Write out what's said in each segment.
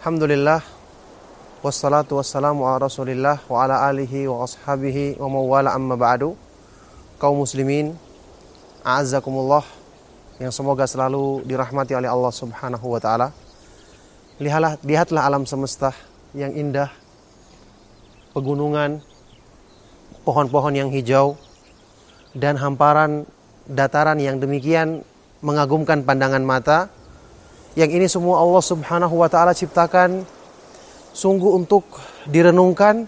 Alhamdulillah. Wassalatu wassalamu ala rasulillah Wa ala alihi wa ashabihi Wa mawala amma ba'du. Kaum muslimin A'azzakumullah Yang semoga selalu dirahmati oleh Allah subhanahu wa ta'ala. Lihatlah, lihatlah alam semesta yang indah. Pegunungan Pohon-pohon yang hijau Dan hamparan dataran yang demikian Mengagumkan pandangan mata yang ini semua Allah Subhanahu wa taala ciptakan sungguh untuk direnungkan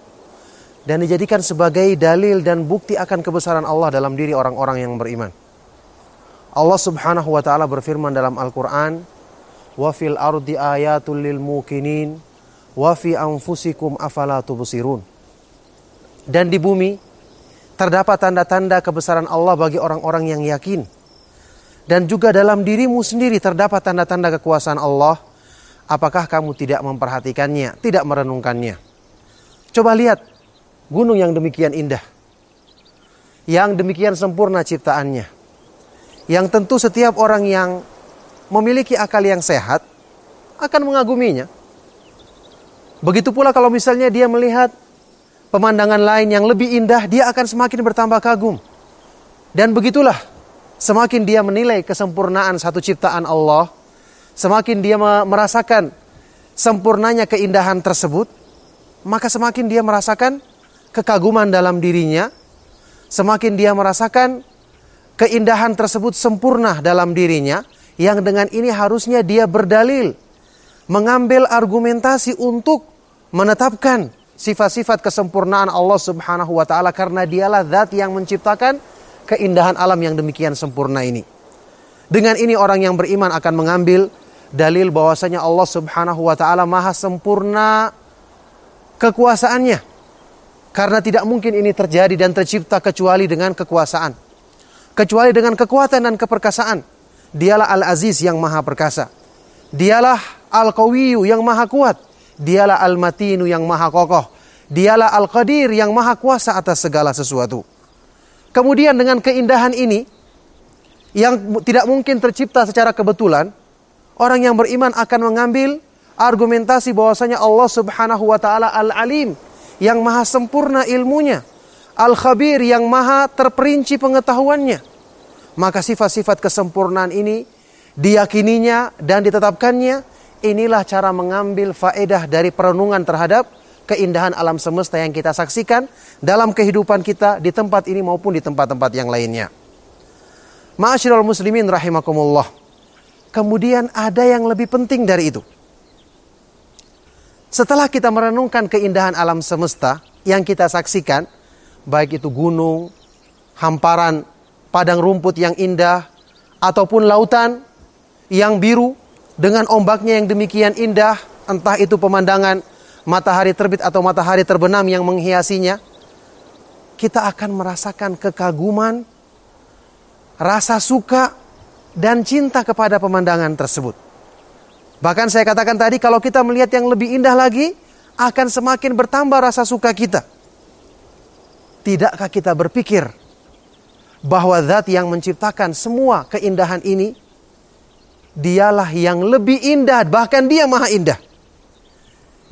dan dijadikan sebagai dalil dan bukti akan kebesaran Allah dalam diri orang-orang yang beriman. Allah Subhanahu wa taala berfirman dalam Al-Qur'an, "Wa fil ardi ayatul lil mukinin wa fi anfusikum afala tubsirun." Dan di bumi terdapat tanda-tanda kebesaran Allah bagi orang-orang yang yakin dan juga dalam dirimu sendiri terdapat tanda-tanda kekuasaan Allah, apakah kamu tidak memperhatikannya, tidak merenungkannya? Coba lihat gunung yang demikian indah, yang demikian sempurna ciptaannya, yang tentu setiap orang yang memiliki akal yang sehat akan mengaguminya. Begitu pula kalau misalnya dia melihat pemandangan lain yang lebih indah, dia akan semakin bertambah kagum. Dan begitulah semakin dia menilai kesempurnaan satu ciptaan Allah, semakin dia merasakan sempurnanya keindahan tersebut, maka semakin dia merasakan kekaguman dalam dirinya, semakin dia merasakan keindahan tersebut sempurna dalam dirinya, yang dengan ini harusnya dia berdalil, mengambil argumentasi untuk menetapkan sifat-sifat kesempurnaan Allah Subhanahu wa taala karena dialah zat yang menciptakan keindahan alam yang demikian sempurna ini. Dengan ini orang yang beriman akan mengambil dalil bahwasanya Allah Subhanahu wa taala maha sempurna kekuasaannya. Karena tidak mungkin ini terjadi dan tercipta kecuali dengan kekuasaan. Kecuali dengan kekuatan dan keperkasaan. Dialah Al-Aziz yang maha perkasa. Dialah Al-Qawiyu yang maha kuat. Dialah Al-Matinu yang maha kokoh. Dialah Al-Qadir yang maha kuasa atas segala sesuatu. Kemudian dengan keindahan ini yang tidak mungkin tercipta secara kebetulan, orang yang beriman akan mengambil argumentasi bahwasanya Allah Subhanahu wa taala Al-Alim yang maha sempurna ilmunya, Al-Khabir yang maha terperinci pengetahuannya. Maka sifat-sifat kesempurnaan ini diyakininya dan ditetapkannya, inilah cara mengambil faedah dari perenungan terhadap keindahan alam semesta yang kita saksikan dalam kehidupan kita di tempat ini maupun di tempat-tempat yang lainnya. Ma'asyiral muslimin rahimakumullah. Kemudian ada yang lebih penting dari itu. Setelah kita merenungkan keindahan alam semesta yang kita saksikan, baik itu gunung, hamparan padang rumput yang indah, ataupun lautan yang biru dengan ombaknya yang demikian indah, entah itu pemandangan matahari terbit atau matahari terbenam yang menghiasinya, kita akan merasakan kekaguman, rasa suka, dan cinta kepada pemandangan tersebut. Bahkan saya katakan tadi, kalau kita melihat yang lebih indah lagi, akan semakin bertambah rasa suka kita. Tidakkah kita berpikir bahwa zat yang menciptakan semua keindahan ini, dialah yang lebih indah, bahkan dia maha indah.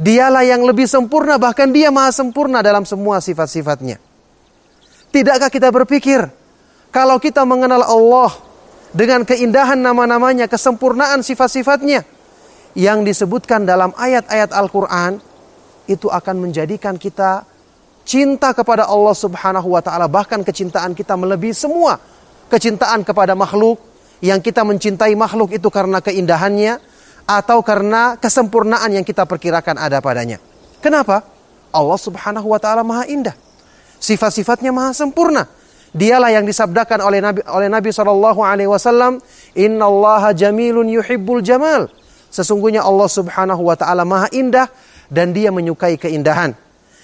Dialah yang lebih sempurna, bahkan dia maha sempurna dalam semua sifat-sifatnya. Tidakkah kita berpikir, kalau kita mengenal Allah dengan keindahan nama-namanya, kesempurnaan sifat-sifatnya, yang disebutkan dalam ayat-ayat Al-Quran, itu akan menjadikan kita cinta kepada Allah subhanahu wa ta'ala, bahkan kecintaan kita melebihi semua kecintaan kepada makhluk, yang kita mencintai makhluk itu karena keindahannya, atau karena kesempurnaan yang kita perkirakan ada padanya. Kenapa? Allah Subhanahu wa taala Maha Indah. Sifat-sifatnya maha sempurna. Dialah yang disabdakan oleh Nabi oleh Nabi sallallahu alaihi wasallam, "Innallaha jamilun yuhibbul jamal." Sesungguhnya Allah Subhanahu wa taala Maha Indah dan Dia menyukai keindahan.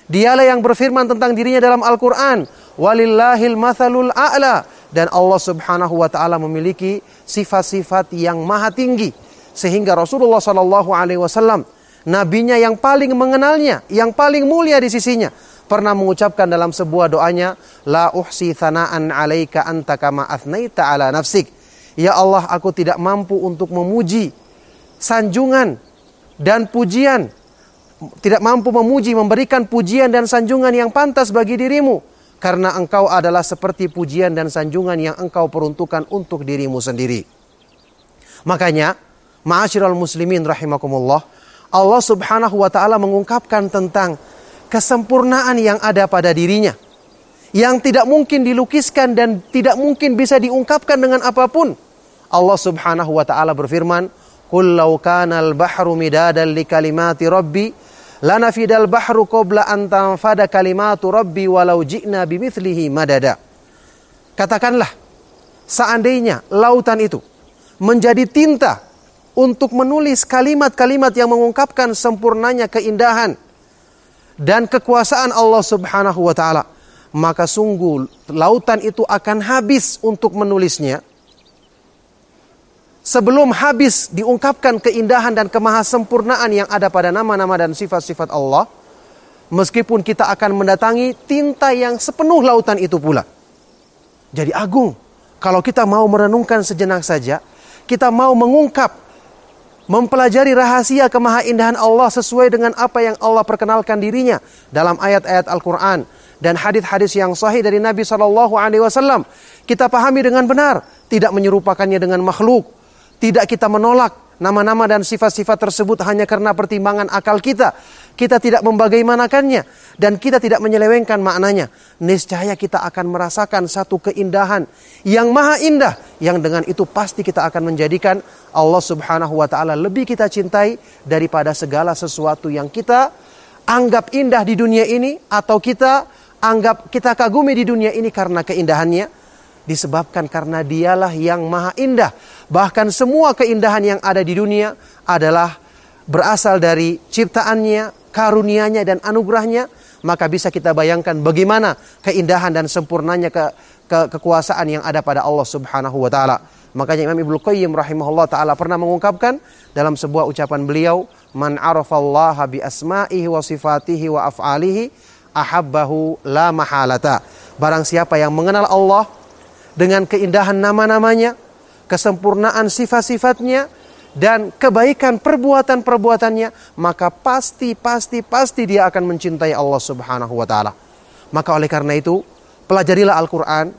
Dialah yang berfirman tentang dirinya dalam Al-Qur'an, "Walillahil mathalul a'la." Dan Allah Subhanahu wa taala memiliki sifat-sifat yang maha tinggi sehingga Rasulullah Shallallahu Alaihi Wasallam nabinya yang paling mengenalnya, yang paling mulia di sisinya, pernah mengucapkan dalam sebuah doanya, La uhsi thana'an alaika anta kama athnaita ala nafsik. Ya Allah, aku tidak mampu untuk memuji sanjungan dan pujian, tidak mampu memuji, memberikan pujian dan sanjungan yang pantas bagi dirimu karena engkau adalah seperti pujian dan sanjungan yang engkau peruntukkan untuk dirimu sendiri. Makanya, ma'asyiral muslimin rahimakumullah, Allah Subhanahu wa taala mengungkapkan tentang kesempurnaan yang ada pada dirinya yang tidak mungkin dilukiskan dan tidak mungkin bisa diungkapkan dengan apa pun. Allah Subhanahu wa taala berfirman, "Qul law al-bahru midadan li kalimati rabbi lanafidal bahru qabla an tanfada kalimatu rabbi walau ji'na bimithlihi madada." Katakanlah, seandainya lautan itu menjadi tinta untuk menulis kalimat-kalimat yang mengungkapkan sempurnanya keindahan dan kekuasaan Allah Subhanahu wa taala maka sungguh lautan itu akan habis untuk menulisnya. Sebelum habis diungkapkan keindahan dan kemahasempurnaan yang ada pada nama-nama dan sifat-sifat Allah, meskipun kita akan mendatangi tinta yang sepenuh lautan itu pula. Jadi agung. Kalau kita mau merenungkan sejenak saja, kita mau mengungkap, mempelajari rahasia kemahaindahan Allah sesuai dengan apa yang Allah perkenalkan dirinya dalam ayat-ayat Al-Quran dan hadis-hadis yang sahih dari Nabi Shallallahu Alaihi Wasallam kita pahami dengan benar, tidak menyerupakannya dengan makhluk, tidak kita menolak nama-nama dan sifat-sifat tersebut hanya karena pertimbangan akal kita. Kita tidak membagaimanakannya dan kita tidak menyelewengkan maknanya. Niscaya kita akan merasakan satu keindahan yang maha indah yang dengan itu pasti kita akan menjadikan Allah Subhanahu wa taala lebih kita cintai daripada segala sesuatu yang kita anggap indah di dunia ini atau kita anggap kita kagumi di dunia ini karena keindahannya disebabkan karena dialah yang maha indah. Bahkan semua keindahan yang ada di dunia adalah berasal dari ciptaannya, karunianya dan anugerahnya. Maka bisa kita bayangkan bagaimana keindahan dan sempurnanya ke, ke kekuasaan yang ada pada Allah Subhanahu wa taala. Makanya Imam Ibnu Qayyim rahimahullah taala pernah mengungkapkan dalam sebuah ucapan beliau, "Man arafallaha bi asma'ihi wa sifatihi wa af'alihi ahabbahu la mahalata. Barang siapa yang mengenal Allah dengan keindahan nama-namanya, kesempurnaan sifat-sifatnya, dan kebaikan perbuatan-perbuatannya, maka pasti, pasti, pasti dia akan mencintai Allah Subhanahu wa Ta'ala. Maka oleh karena itu, pelajarilah Al-Quran,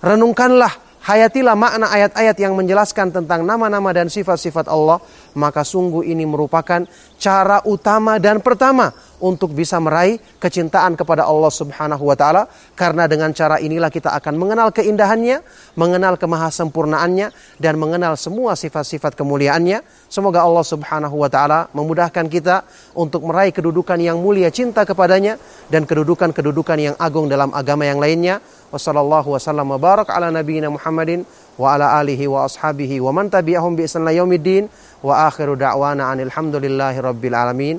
renungkanlah hayatilah makna ayat-ayat yang menjelaskan tentang nama-nama dan sifat-sifat Allah, maka sungguh ini merupakan cara utama dan pertama untuk bisa meraih kecintaan kepada Allah Subhanahu wa taala karena dengan cara inilah kita akan mengenal keindahannya, mengenal kemahasempurnaannya dan mengenal semua sifat-sifat kemuliaannya. Semoga Allah Subhanahu wa taala memudahkan kita untuk meraih kedudukan yang mulia cinta kepadanya dan kedudukan-kedudukan yang agung dalam agama yang lainnya. Wassallallahu wasallam wa barak ala nabiyyina Muhammadin wa ala alihi wa ashabihi wa man tabi'ahum bi ihsan yaumiddin wa akhiru da'wana anil hamdulillahi rabbil alamin.